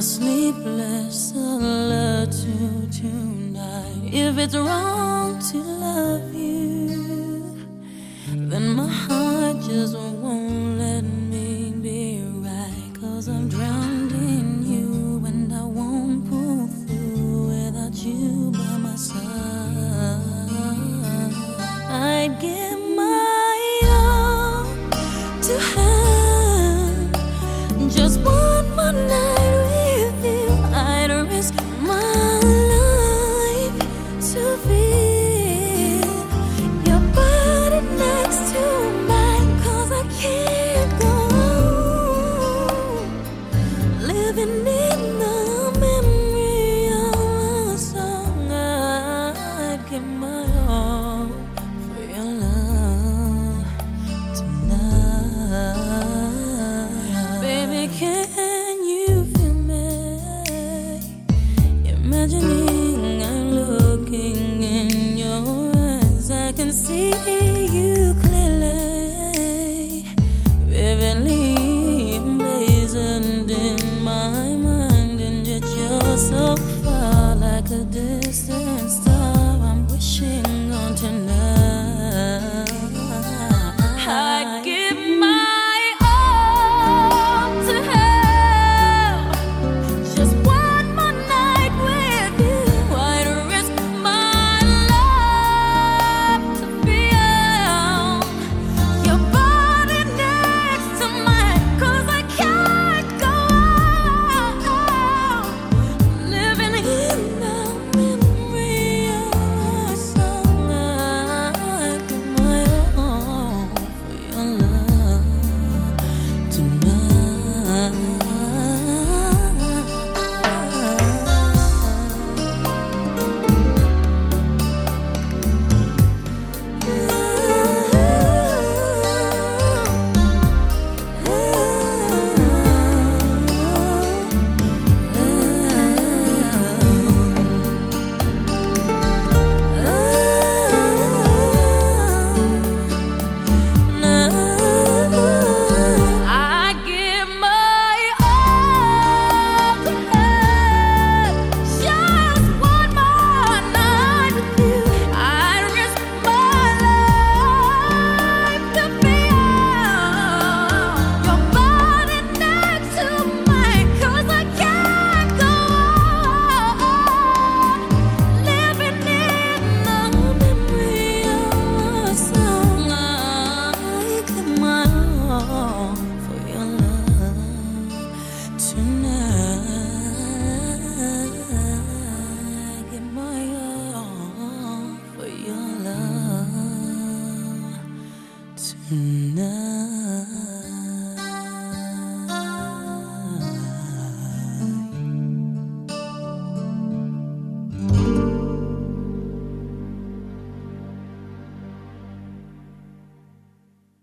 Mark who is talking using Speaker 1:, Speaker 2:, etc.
Speaker 1: a sleepless solitude tonight. If it's wrong to love you, then my heart just won't let me be right. Cause I'm drowned in you, and I won't pull through without you by my side. I'd give my all to imagining I'm looking in your eyes. I can see you clearly, vividly emblazoned in my mind, and yet you're so far, like a distant star. I'm wishing on tonight.